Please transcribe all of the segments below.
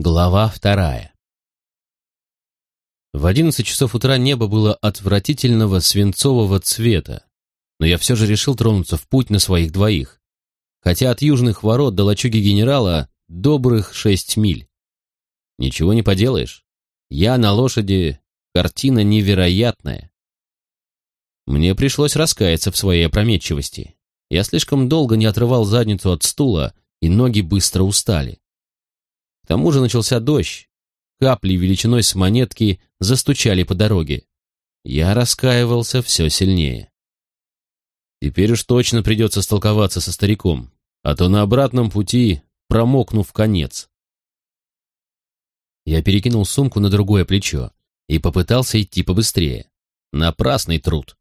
Глава вторая. В одиннадцать часов утра небо было отвратительного свинцового цвета, но я все же решил тронуться в путь на своих двоих, хотя от южных ворот до лачуги генерала добрых шесть миль. Ничего не поделаешь. Я на лошади, картина невероятная. Мне пришлось раскаяться в своей опрометчивости. Я слишком долго не отрывал задницу от стула, и ноги быстро устали. Тому же начался дождь. Капли величиной с монетки застучали по дороге. Я раскаивался все сильнее. Теперь уж точно придется столковаться со стариком, а то на обратном пути промокну в конец. Я перекинул сумку на другое плечо и попытался идти побыстрее. Напрасный труд.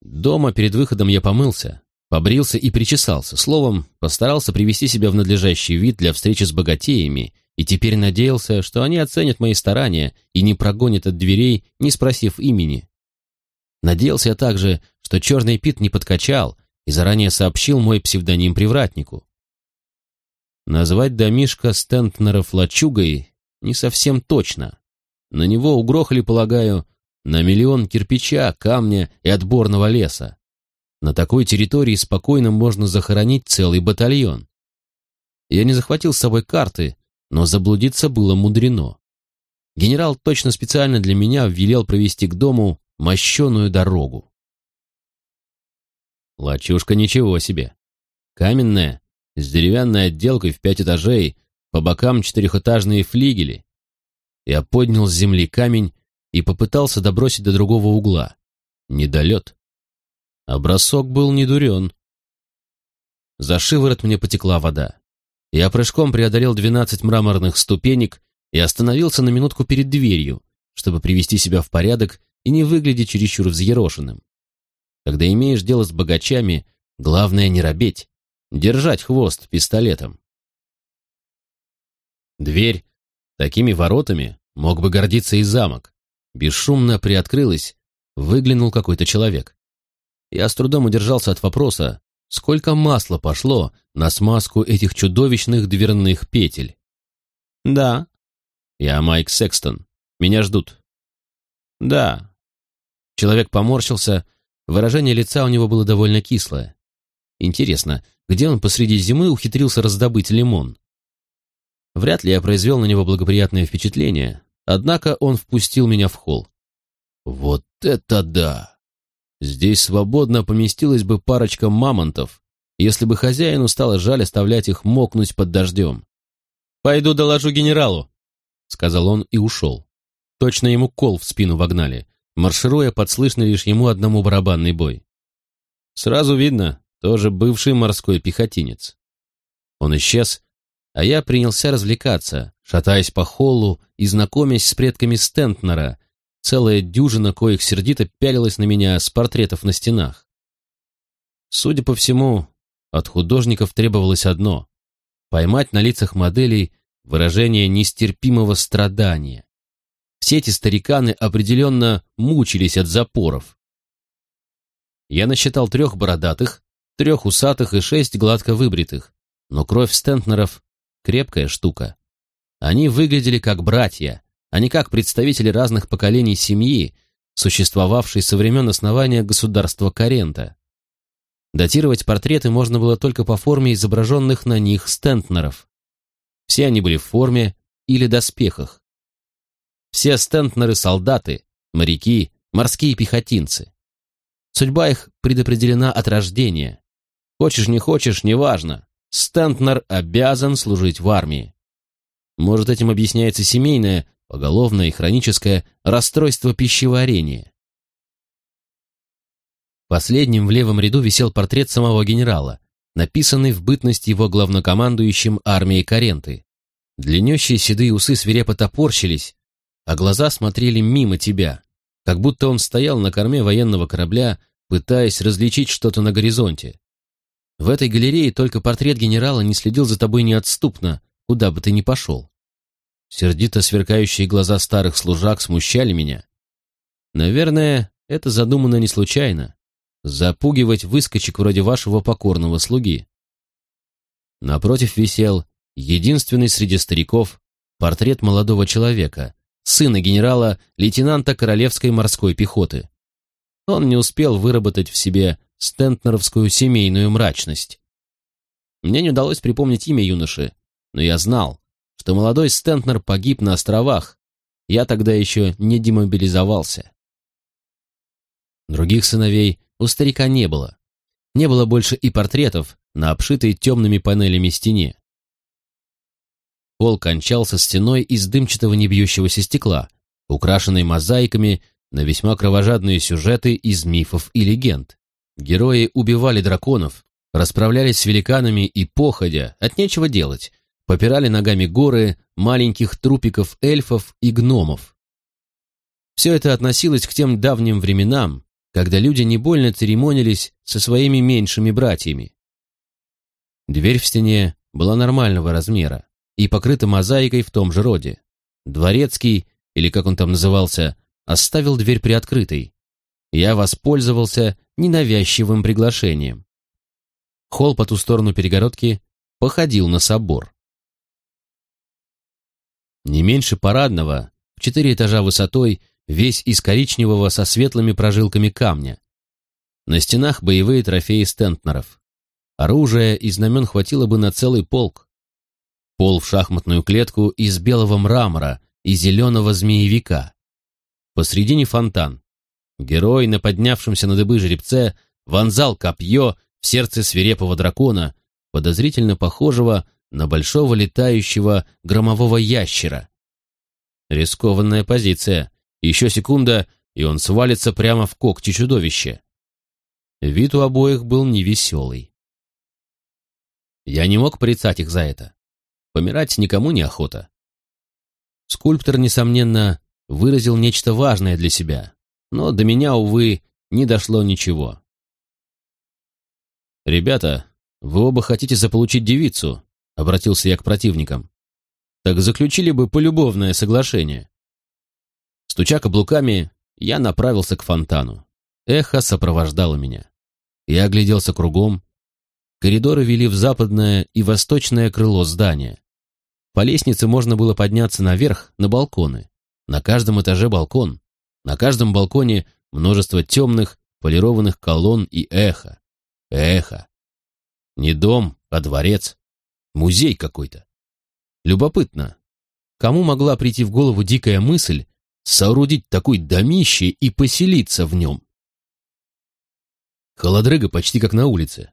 Дома перед выходом я помылся, побрился и причесался, словом, постарался привести себя в надлежащий вид для встречи с богатеями и теперь надеялся, что они оценят мои старания и не прогонят от дверей, не спросив имени. Надеялся я также, что черный Пит не подкачал и заранее сообщил мой псевдоним привратнику. Назвать домишко Стентнеров лачугой не совсем точно. На него угрохали, полагаю, на миллион кирпича, камня и отборного леса. На такой территории спокойно можно захоронить целый батальон. Я не захватил с собой карты, но заблудиться было мудрено. Генерал точно специально для меня велел провести к дому мощеную дорогу. Лачушка ничего себе. Каменная, с деревянной отделкой в пять этажей, по бокам четырехэтажные флигели. Я поднял с земли камень и попытался добросить до другого угла. Недолет. Бросок был не дурен. За шиворот мне потекла вода. Я прыжком преодолел двенадцать мраморных ступенек и остановился на минутку перед дверью, чтобы привести себя в порядок и не выглядеть чересчур взъерошенным. Когда имеешь дело с богачами, главное не робеть, держать хвост пистолетом. Дверь такими воротами мог бы гордиться и замок бесшумно приоткрылась, выглянул какой-то человек. Я с трудом удержался от вопроса, сколько масла пошло на смазку этих чудовищных дверных петель. «Да». «Я Майк Секстон. Меня ждут». «Да». Человек поморщился, выражение лица у него было довольно кислое. Интересно, где он посреди зимы ухитрился раздобыть лимон? Вряд ли я произвел на него благоприятное впечатление, Однако он впустил меня в холл. Вот это да! Здесь свободно поместилась бы парочка мамонтов, если бы хозяину стало жаль оставлять их мокнуть под дождем. «Пойду доложу генералу», — сказал он и ушел. Точно ему кол в спину вогнали, маршируя под лишь ему одному барабанный бой. Сразу видно, тоже бывший морской пехотинец. Он исчез, а я принялся развлекаться, шатаясь по холлу и знакомясь с предками Стентнера. Целая дюжина коих сердито пялилась на меня с портретов на стенах. Судя по всему, от художников требовалось одно — поймать на лицах моделей выражение нестерпимого страдания. Все эти стариканы определенно мучились от запоров. Я насчитал трех бородатых, трех усатых и шесть гладко выбритых, но кровь Стентнеров крепкая штука. Они выглядели как братья, а не как представители разных поколений семьи, существовавшей со времен основания государства Карента. Датировать портреты можно было только по форме изображенных на них стентнеров. Все они были в форме или доспехах. Все стентнеры — солдаты, моряки, морские пехотинцы. Судьба их предопределена от рождения. Хочешь, не хочешь, неважно. Стентнер обязан служить в армии. Может, этим объясняется семейное, поголовное и хроническое расстройство пищеварения. Последним в левом ряду висел портрет самого генерала, написанный в бытность его главнокомандующим армией Каренты. Длиннющие седые усы свирепо топорщились, а глаза смотрели мимо тебя, как будто он стоял на корме военного корабля, пытаясь различить что-то на горизонте. В этой галерее только портрет генерала не следил за тобой неотступно, куда бы ты ни пошел. Сердито сверкающие глаза старых служак смущали меня. Наверное, это задумано не случайно. Запугивать выскочек вроде вашего покорного слуги. Напротив висел единственный среди стариков, портрет молодого человека, сына генерала, лейтенанта Королевской морской пехоты. Он не успел выработать в себе стентнеровскую семейную мрачность. Мне не удалось припомнить имя юноши, но я знал, что молодой Стентнер погиб на островах. Я тогда еще не демобилизовался. Других сыновей у старика не было. Не было больше и портретов на обшитой темными панелями стене. Пол кончался стеной из дымчатого небьющегося стекла, украшенной мозаиками на весьма кровожадные сюжеты из мифов и легенд. Герои убивали драконов, расправлялись с великанами и, походя, от нечего делать, попирали ногами горы маленьких трупиков эльфов и гномов. Все это относилось к тем давним временам, когда люди не больно церемонились со своими меньшими братьями. Дверь в стене была нормального размера и покрыта мозаикой в том же роде. Дворецкий, или как он там назывался, оставил дверь приоткрытой. Я воспользовался ненавязчивым приглашением. Холл по ту сторону перегородки походил на собор. Не меньше парадного, в четыре этажа высотой, весь из коричневого со светлыми прожилками камня. На стенах боевые трофеи стентнеров. Оружия и знамен хватило бы на целый полк. Пол в шахматную клетку из белого мрамора и зеленого змеевика. Посредине фонтан. Герой на поднявшемся на дыбы жеребце вонзал копье в сердце свирепого дракона, подозрительно похожего на большого летающего громового ящера. Рискованная позиция. Еще секунда, и он свалится прямо в когти чудовища. Вид у обоих был невеселый. Я не мог порицать их за это. Помирать никому не охота. Скульптор, несомненно, выразил нечто важное для себя, но до меня, увы, не дошло ничего. «Ребята, вы оба хотите заполучить девицу», — обратился я к противникам. «Так заключили бы полюбовное соглашение». Стуча каблуками, я направился к фонтану. Эхо сопровождало меня. Я огляделся кругом. Коридоры вели в западное и восточное крыло здания. По лестнице можно было подняться наверх, на балконы. На каждом этаже балкон. На каждом балконе множество темных, полированных колонн и эхо. Эхо. Не дом, а дворец. Музей какой-то. Любопытно, кому могла прийти в голову дикая мысль соорудить такой домище и поселиться в нем? Холодрыга почти как на улице.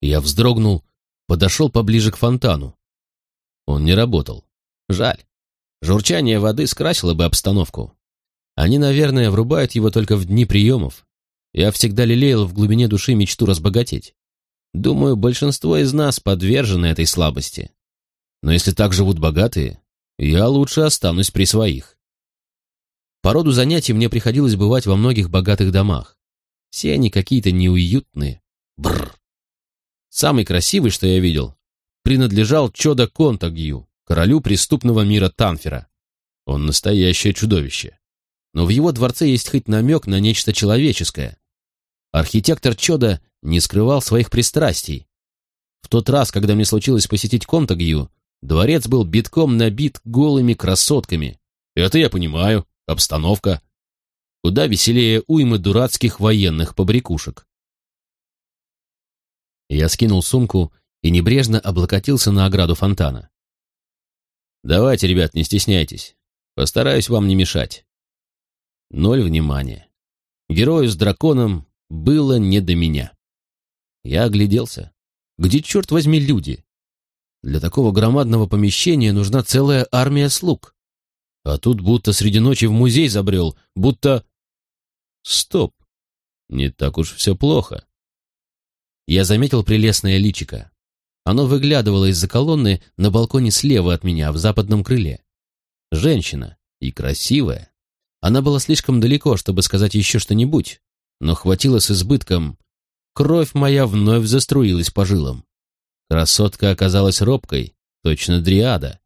Я вздрогнул, подошел поближе к фонтану. Он не работал. Жаль. Журчание воды скрасило бы обстановку. Они, наверное, врубают его только в дни приемов. Я всегда лелеял в глубине души мечту разбогатеть. Думаю, большинство из нас подвержены этой слабости. Но если так живут богатые, я лучше останусь при своих. По роду занятий мне приходилось бывать во многих богатых домах. Все они какие-то неуютные. Бррр. Самый красивый, что я видел, принадлежал Чода Контагью, королю преступного мира Танфера. Он настоящее чудовище. Но в его дворце есть хоть намек на нечто человеческое. Архитектор Чода не скрывал своих пристрастий. В тот раз, когда мне случилось посетить Контагью, дворец был битком набит голыми красотками. Это я понимаю, обстановка. Куда веселее уймы дурацких военных побрякушек. Я скинул сумку и небрежно облокотился на ограду фонтана. «Давайте, ребят, не стесняйтесь. Постараюсь вам не мешать». Ноль внимания. Герою с драконом было не до меня. Я огляделся. Где, черт возьми, люди? Для такого громадного помещения нужна целая армия слуг. А тут будто среди ночи в музей забрел, будто... Стоп! Не так уж все плохо. Я заметил прелестное личико. Оно выглядывало из-за колонны на балконе слева от меня, в западном крыле. Женщина. И красивая. Она была слишком далеко, чтобы сказать еще что-нибудь, но хватило с избытком. Кровь моя вновь заструилась по жилам. Красотка оказалась робкой, точно дриада.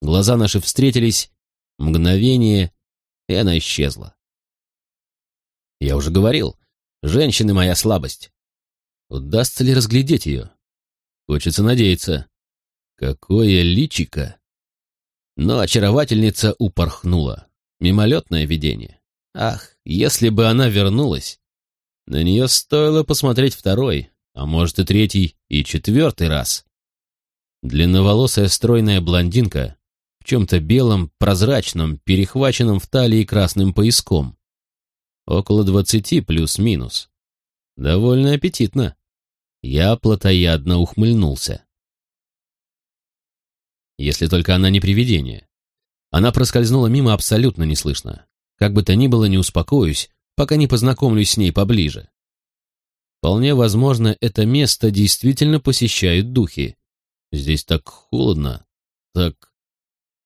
Глаза наши встретились, мгновение, и она исчезла. Я уже говорил, женщины моя слабость. Удастся ли разглядеть ее? Хочется надеяться. Какое личико! Но очаровательница упорхнула. Мимолетное видение. Ах, если бы она вернулась! На нее стоило посмотреть второй, а может и третий, и четвертый раз. Длинноволосая стройная блондинка в чем-то белом, прозрачном, перехваченном в талии красным пояском. Около двадцати плюс-минус. Довольно аппетитно. Я плотоядно ухмыльнулся. Если только она не привидение. Она проскользнула мимо абсолютно неслышно. Как бы то ни было, не успокоюсь, пока не познакомлюсь с ней поближе. Вполне возможно, это место действительно посещают духи. Здесь так холодно, так...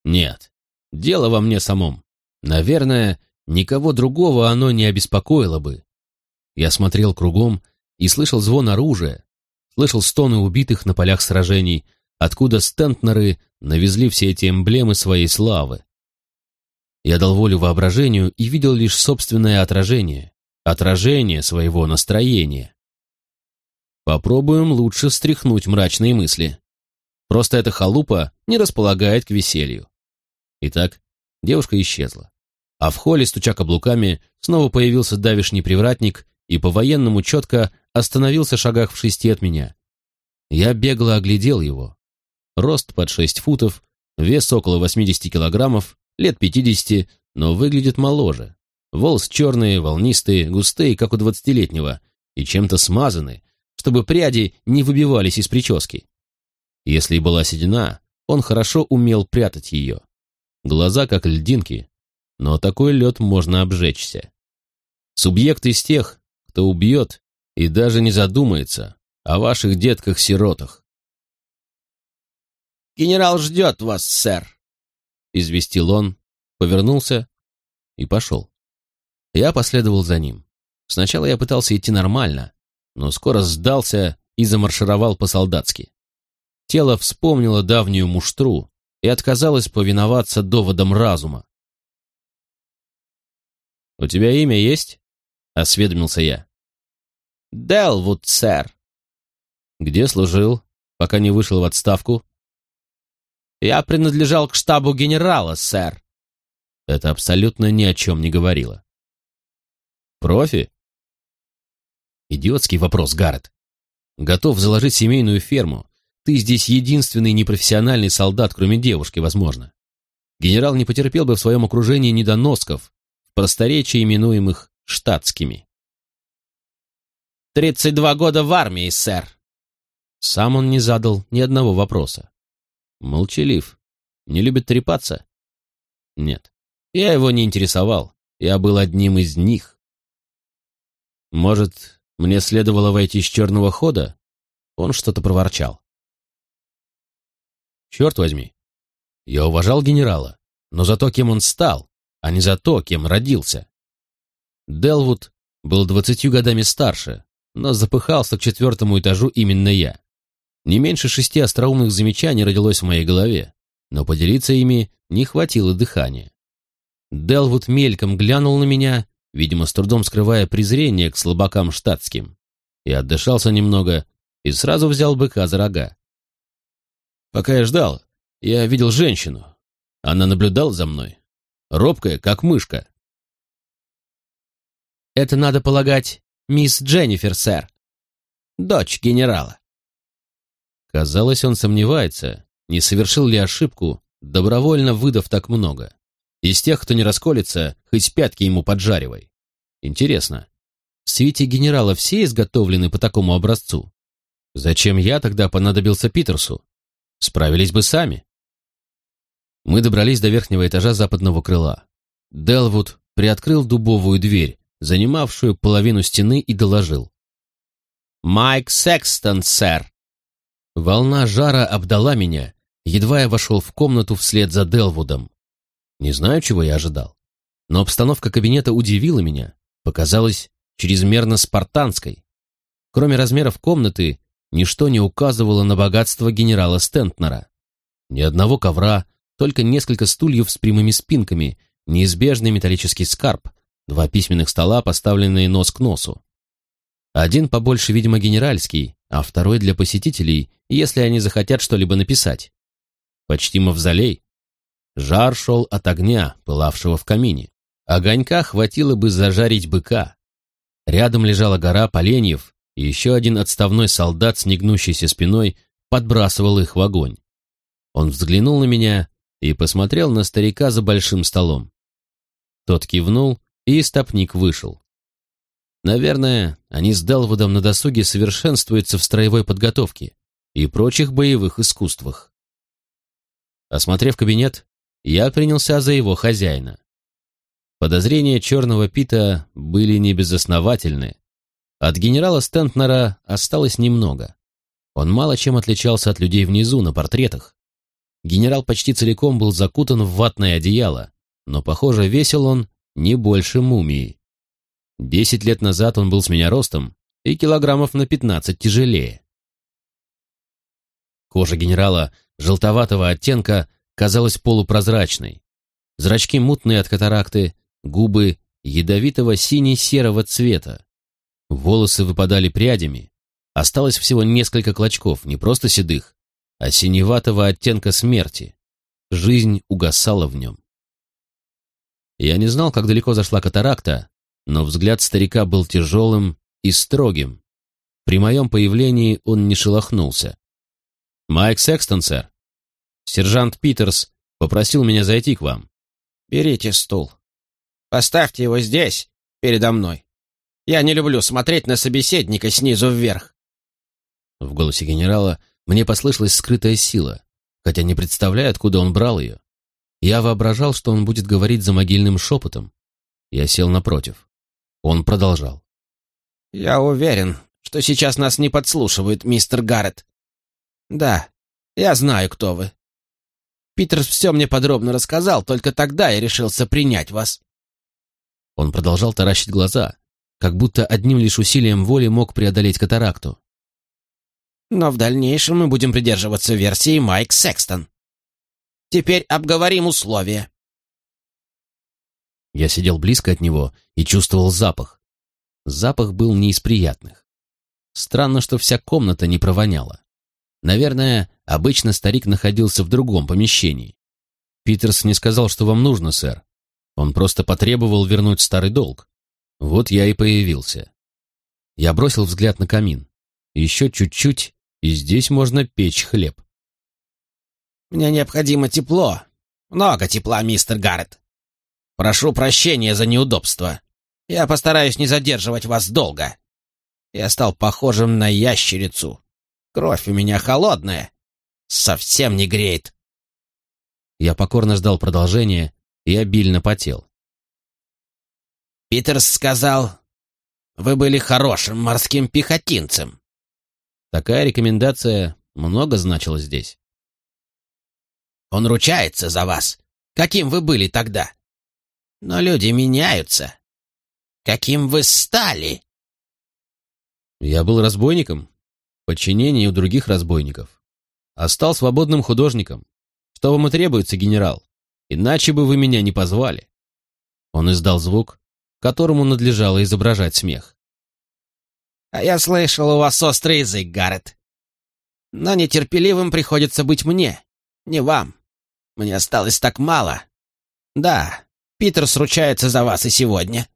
Нет, дело во мне самом. Наверное, никого другого оно не обеспокоило бы. Я смотрел кругом и слышал звон оружия, слышал стоны убитых на полях сражений, откуда стентнеры навезли все эти эмблемы своей славы. Я дал волю воображению и видел лишь собственное отражение, отражение своего настроения. Попробуем лучше стряхнуть мрачные мысли. Просто эта халупа не располагает к веселью. Итак, девушка исчезла. А в холле, стуча каблуками, снова появился давишний привратник и по-военному четко остановился шагах в шести от меня. Я бегло оглядел его. Рост под шесть футов, вес около 80 килограммов, лет 50, но выглядит моложе. Волос черные, волнистые, густые, как у двадцатилетнего, и чем-то смазаны, чтобы пряди не выбивались из прически. Если была седина, он хорошо умел прятать ее. Глаза как льдинки, но такой лед можно обжечься. Субъект из тех, кто убьет и даже не задумается о ваших детках-сиротах. «Генерал ждет вас, сэр», — известил он, повернулся и пошел. Я последовал за ним. Сначала я пытался идти нормально, но скоро сдался и замаршировал по-солдатски. Тело вспомнило давнюю муштру и отказалось повиноваться доводам разума. «У тебя имя есть?» — осведомился я. «Делвуд, сэр». «Где служил, пока не вышел в отставку?» «Я принадлежал к штабу генерала, сэр». Это абсолютно ни о чем не говорило. «Профи?» Идиотский вопрос, Гаррет. Готов заложить семейную ферму. Ты здесь единственный непрофессиональный солдат, кроме девушки, возможно. Генерал не потерпел бы в своем окружении недоносков, в просторечии именуемых штатскими. «Тридцать два года в армии, сэр!» Сам он не задал ни одного вопроса. Молчалив. Не любит трепаться? Нет. Я его не интересовал. Я был одним из них. Может, мне следовало войти с черного хода? Он что-то проворчал. Черт возьми. Я уважал генерала, но за то, кем он стал, а не за то, кем родился. Делвуд был двадцатью годами старше, но запыхался к четвертому этажу именно я. Не меньше шести остроумных замечаний родилось в моей голове, но поделиться ими не хватило дыхания. Делвуд мельком глянул на меня видимо, с трудом скрывая презрение к слабакам штатским. И отдышался немного, и сразу взял быка за рога. Пока я ждал, я видел женщину. Она наблюдала за мной, робкая, как мышка. «Это, надо полагать, мисс Дженнифер, сэр. Дочь генерала». Казалось, он сомневается, не совершил ли ошибку, добровольно выдав так много. Из тех, кто не расколется, хоть пятки ему поджаривай. Интересно, в свете генерала все изготовлены по такому образцу? Зачем я тогда понадобился Питерсу? Справились бы сами. Мы добрались до верхнего этажа западного крыла. Делвуд приоткрыл дубовую дверь, занимавшую половину стены, и доложил. «Майк Секстон, сэр!» Волна жара обдала меня, едва я вошел в комнату вслед за Делвудом. Не знаю, чего я ожидал. Но обстановка кабинета удивила меня, показалась чрезмерно спартанской. Кроме размеров комнаты, ничто не указывало на богатство генерала Стентнера. Ни одного ковра, только несколько стульев с прямыми спинками, неизбежный металлический скарб, два письменных стола, поставленные нос к носу. Один побольше, видимо, генеральский, а второй для посетителей, если они захотят что-либо написать, почти мавзолей. Жар шел от огня, пылавшего в камине. Огонька хватило бы зажарить быка. Рядом лежала гора поленьев, и еще один отставной солдат с негнущейся спиной подбрасывал их в огонь. Он взглянул на меня и посмотрел на старика за большим столом. Тот кивнул, и стопник вышел. Наверное, они с Делвудом на досуге совершенствуются в строевой подготовке и прочих боевых искусствах. Осмотрев кабинет, я принялся за его хозяина. Подозрения черного Пита были небезосновательны. От генерала Стентнера осталось немного. Он мало чем отличался от людей внизу на портретах. Генерал почти целиком был закутан в ватное одеяло, но, похоже, весил он не больше мумии. Десять лет назад он был с меня ростом и килограммов на пятнадцать тяжелее. Кожа генерала желтоватого оттенка казалась полупрозрачной. Зрачки мутные от катаракты, губы ядовитого сине-серого цвета. Волосы выпадали прядями. Осталось всего несколько клочков, не просто седых, а синеватого оттенка смерти. Жизнь угасала в нем. Я не знал, как далеко зашла катаракта, но взгляд старика был тяжелым и строгим. При моем появлении он не шелохнулся. «Майк Секстон, сэр. Сержант Питерс попросил меня зайти к вам». «Берите стул. Поставьте его здесь, передо мной. Я не люблю смотреть на собеседника снизу вверх». В голосе генерала мне послышалась скрытая сила, хотя не представляю, откуда он брал ее. Я воображал, что он будет говорить за могильным шепотом. Я сел напротив. Он продолжал. «Я уверен, что сейчас нас не подслушивают, мистер Гаррет. Да, я знаю, кто вы. Питерс все мне подробно рассказал, только тогда я решился принять вас». Он продолжал таращить глаза, как будто одним лишь усилием воли мог преодолеть катаракту. «Но в дальнейшем мы будем придерживаться версии Майк Секстон. Теперь обговорим условия». Я сидел близко от него и чувствовал запах. Запах был не из приятных. Странно, что вся комната не провоняла. Наверное, обычно старик находился в другом помещении. Питерс не сказал, что вам нужно, сэр. Он просто потребовал вернуть старый долг. Вот я и появился. Я бросил взгляд на камин. Еще чуть-чуть, и здесь можно печь хлеб. «Мне необходимо тепло. Много тепла, мистер Гаррет. Прошу прощения за неудобство. Я постараюсь не задерживать вас долго. Я стал похожим на ящерицу. Кровь у меня холодная. Совсем не греет. Я покорно ждал продолжения и обильно потел. Питерс сказал, вы были хорошим морским пехотинцем. Такая рекомендация много значила здесь. Он ручается за вас. Каким вы были тогда? Но люди меняются. Каким вы стали? Я был разбойником, подчинение у других разбойников. А стал свободным художником. Что вам и требуется, генерал? Иначе бы вы меня не позвали. Он издал звук, которому надлежало изображать смех. А я слышал, у вас острый язык, Гаррет. Но нетерпеливым приходится быть мне, не вам. Мне осталось так мало. Да, Питер сручается за вас и сегодня.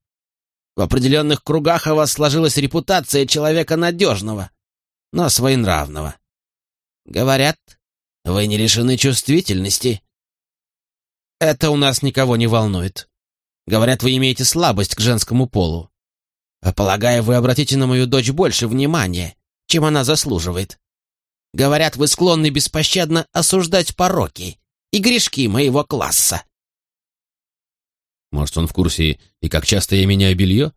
В определенных кругах о вас сложилась репутация человека надежного, но своенравного. Говорят, вы не лишены чувствительности. Это у нас никого не волнует. Говорят, вы имеете слабость к женскому полу. Полагаю, вы обратите на мою дочь больше внимания, чем она заслуживает. Говорят, вы склонны беспощадно осуждать пороки и грешки моего класса. Может, он в курсе и как часто я меняю белье?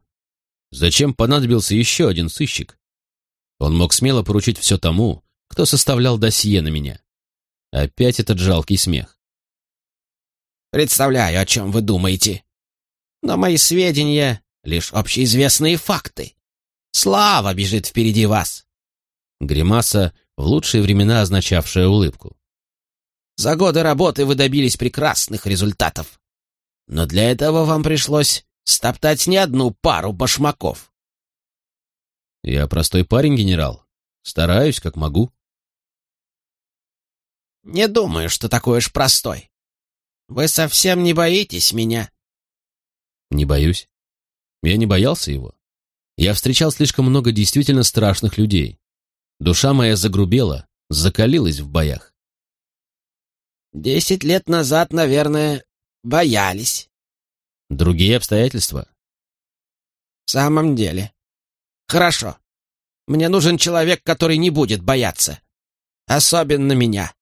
Зачем понадобился еще один сыщик? Он мог смело поручить все тому, кто составлял досье на меня. Опять этот жалкий смех. Представляю, о чем вы думаете. Но мои сведения — лишь общеизвестные факты. Слава бежит впереди вас. Гримаса, в лучшие времена означавшая улыбку. За годы работы вы добились прекрасных результатов. Но для этого вам пришлось стоптать не одну пару башмаков. Я простой парень, генерал. Стараюсь, как могу. Не думаю, что такой уж простой. Вы совсем не боитесь меня?» «Не боюсь. Я не боялся его. Я встречал слишком много действительно страшных людей. Душа моя загрубела, закалилась в боях. «Десять лет назад, наверное, боялись». Другие обстоятельства. «В самом деле. Хорошо. Мне нужен человек, который не будет бояться. Особенно меня.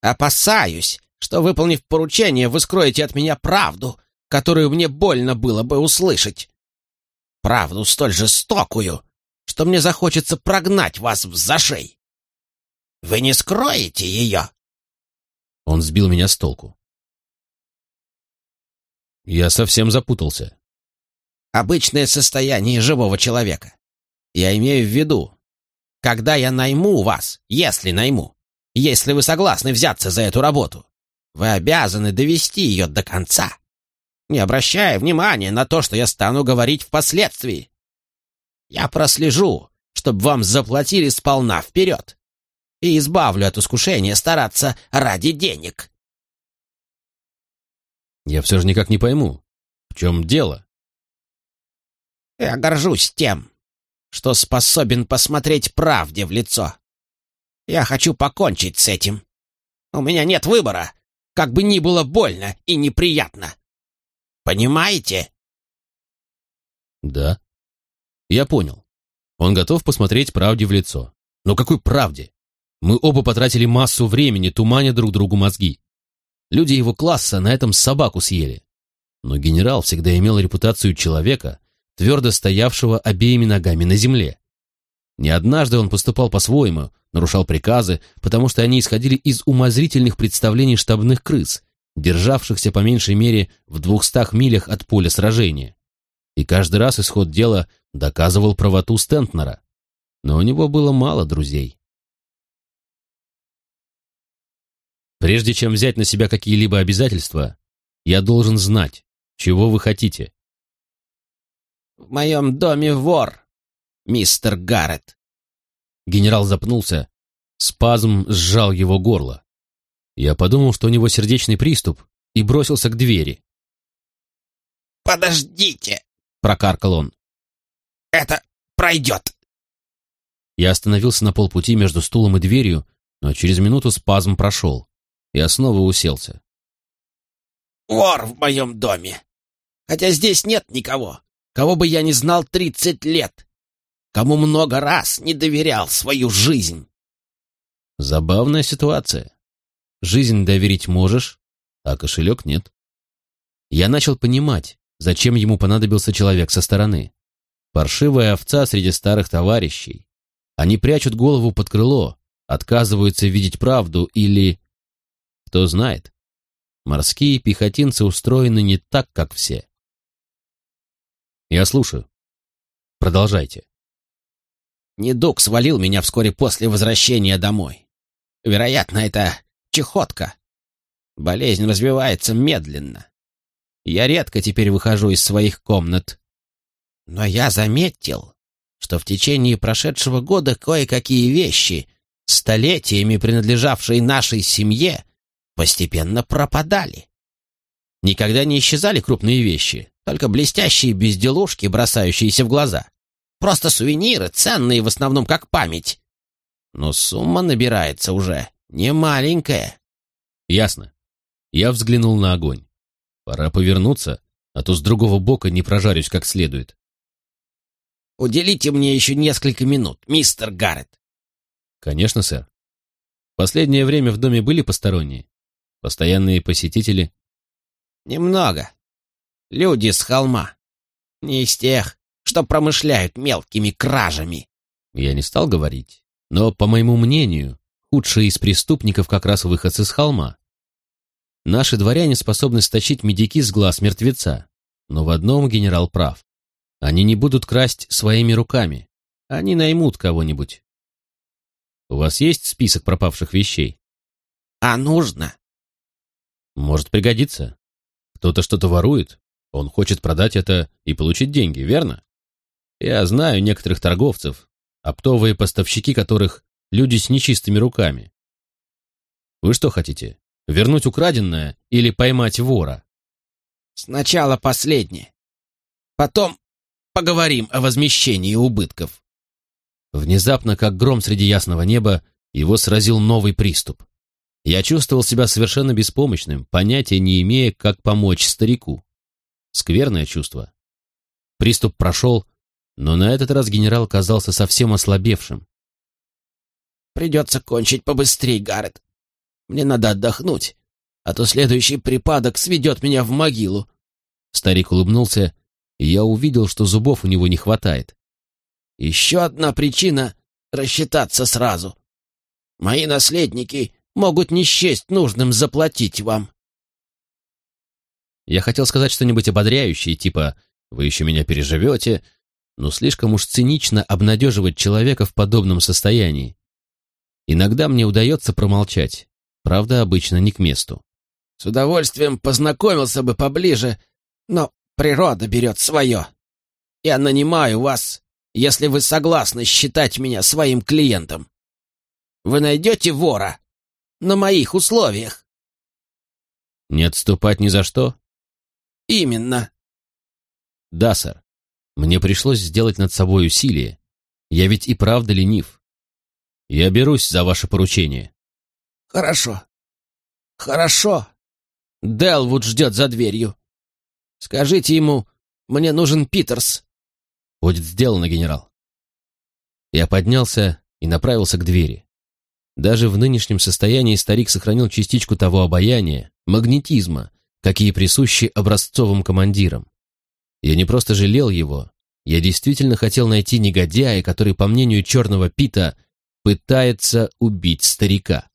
Опасаюсь, что, выполнив поручение, вы скроете от меня правду, которую мне больно было бы услышать. Правду столь жестокую, что мне захочется прогнать вас в зашей. Вы не скроете ее?» Он сбил меня с толку. Я совсем запутался. Обычное состояние живого человека. Я имею в виду, когда я найму вас, если найму, если вы согласны взяться за эту работу, вы обязаны довести ее до конца, не обращая внимания на то, что я стану говорить впоследствии. Я прослежу, чтобы вам заплатили сполна вперед, и избавлю от искушения стараться ради денег. Я все же никак не пойму, в чем дело? Я горжусь тем, что способен посмотреть правде в лицо. Я хочу покончить с этим. У меня нет выбора, как бы ни было больно и неприятно. Понимаете? Да. Я понял. Он готов посмотреть правде в лицо. Но какой правде? Мы оба потратили массу времени, туманя друг другу мозги. Люди его класса на этом собаку съели. Но генерал всегда имел репутацию человека, твердо стоявшего обеими ногами на земле. Не однажды он поступал по-своему, нарушал приказы, потому что они исходили из умозрительных представлений штабных крыс, державшихся по меньшей мере в двухстах милях от поля сражения. И каждый раз исход дела доказывал правоту Стентнера. Но у него было мало друзей. Прежде чем взять на себя какие-либо обязательства, я должен знать, чего вы хотите. В моем доме вор, мистер Гаррет. Генерал запнулся. Спазм сжал его горло. Я подумал, что у него сердечный приступ, и бросился к двери. «Подождите!» — прокаркал он. «Это пройдет!» Я остановился на полпути между стулом и дверью, но через минуту спазм прошел. Я снова уселся. «Вор в моем доме! Хотя здесь нет никого, кого бы я не знал тридцать лет, кому много раз не доверял свою жизнь!» Забавная ситуация. Жизнь доверить можешь, а кошелек нет. Я начал понимать, зачем ему понадобился человек со стороны. Паршивая овца среди старых товарищей. Они прячут голову под крыло, отказываются видеть правду или кто знает, морские пехотинцы устроены не так, как все. Я слушаю. Продолжайте. Недуг свалил меня вскоре после возвращения домой. Вероятно, это чехотка. Болезнь развивается медленно. Я редко теперь выхожу из своих комнат. Но я заметил, что в течение прошедшего года кое-какие вещи, столетиями принадлежавшие нашей семье, постепенно пропадали. Никогда не исчезали крупные вещи, только блестящие безделушки, бросающиеся в глаза. Просто сувениры, ценные в основном как память. Но сумма набирается уже не маленькая. Ясно. Я взглянул на огонь. Пора повернуться, а то с другого бока не прожарюсь как следует. Уделите мне еще несколько минут, мистер Гаррет. Конечно, сэр. Последнее время в доме были посторонние? Постоянные посетители? Немного. Люди с холма. Не из тех, что промышляют мелкими кражами. Я не стал говорить, но, по моему мнению, худшие из преступников как раз выходцы с холма. Наши дворяне способны сточить медики с глаз мертвеца, но в одном генерал прав. Они не будут красть своими руками, они наймут кого-нибудь. У вас есть список пропавших вещей? А нужно? Может пригодиться. Кто-то что-то ворует, он хочет продать это и получить деньги, верно? Я знаю некоторых торговцев, оптовые поставщики которых люди с нечистыми руками. Вы что хотите? Вернуть украденное или поймать вора? Сначала последнее. Потом поговорим о возмещении убытков. Внезапно, как гром среди ясного неба, его сразил новый приступ. Я чувствовал себя совершенно беспомощным, понятия не имея, как помочь старику. Скверное чувство. Приступ прошел, но на этот раз генерал казался совсем ослабевшим. «Придется кончить побыстрее, Гаррет. Мне надо отдохнуть, а то следующий припадок сведет меня в могилу». Старик улыбнулся, и я увидел, что зубов у него не хватает. «Еще одна причина — рассчитаться сразу. Мои наследники могут не счесть нужным заплатить вам». Я хотел сказать что-нибудь ободряющее, типа «Вы еще меня переживете», но слишком уж цинично обнадеживать человека в подобном состоянии. Иногда мне удается промолчать, правда, обычно не к месту. «С удовольствием познакомился бы поближе, но природа берет свое. Я нанимаю вас, если вы согласны считать меня своим клиентом. Вы найдете вора на моих условиях». «Не отступать ни за что?» «Именно». «Да, сэр. Мне пришлось сделать над собой усилие. Я ведь и правда ленив. Я берусь за ваше поручение». «Хорошо. Хорошо. Делвуд ждет за дверью. Скажите ему, мне нужен Питерс». «Будет сделано, генерал». Я поднялся и направился к двери. Даже в нынешнем состоянии старик сохранил частичку того обаяния, магнетизма, какие присущи образцовым командирам. Я не просто жалел его, я действительно хотел найти негодяя, который, по мнению черного Пита, пытается убить старика.